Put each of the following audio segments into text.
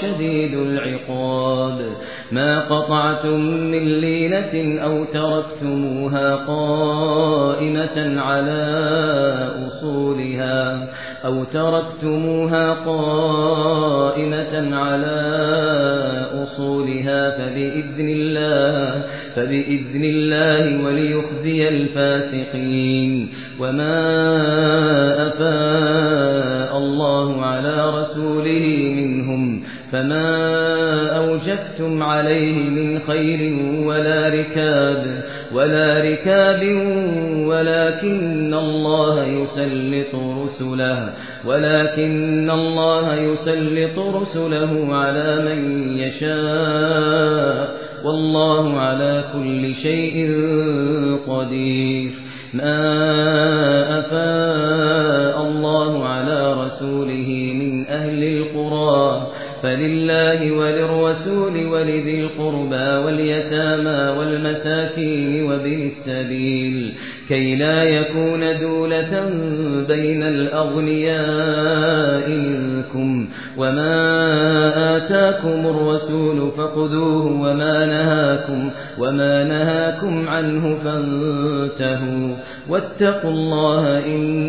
شديد العقاب. ما قطعتم من لينة أو تركتموها قائمة على أصولها أو تركتموها قائمة على أصولها فبإذن الله فبإذن الله وليخزي الفاسقين. وما أفاء الله على رسوله منهم فما أوجفتم عليه من خير ولا ركاب ولا ركاب ولكن الله يسلط رسله ولكن الله يسلط رسله على من يشاء والله على كل شيء قدير ما كي لا يكون دولة بين الأغنياء منكم. وما آتاكم الرسول فخذوه وما نهاكم وما نهاكم عنه فانتهوا. واتقوا الله إن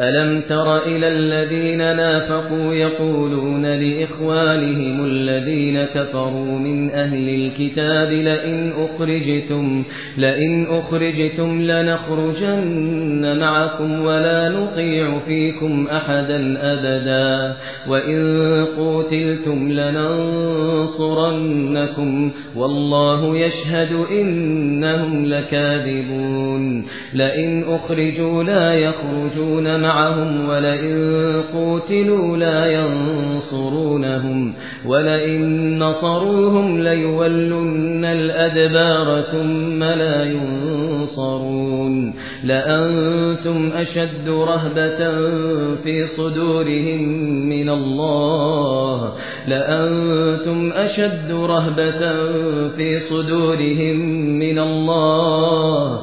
ألم تر إلى الذين نافقوا يقولون لإخوانهم الذين كفروا من أهل الكتاب لئن أخرجتم, لئن أخرجتم لنخرجن معكم ولا نطيع فيكم أحدا أبدا وإن قوتلتم لننصرنكم والله يشهد إنهم لكاذبون لئن أخرجوا لا يخرجون معكم معهم ولئن قوتلوا لا ينصرونهم ولئن نصروهم ليولن الأدبار ثم لا ينصرون لأنتم أشد رهبة في صدورهم من الله لأنتم أشد رهبة في صدورهم من الله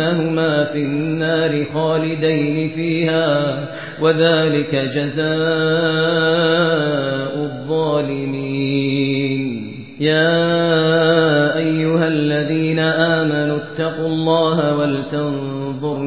أنهما في النار خالدين فيها وذلك جزاء الظالمين يا أيها الذين آمنوا اتقوا الله ولتنظر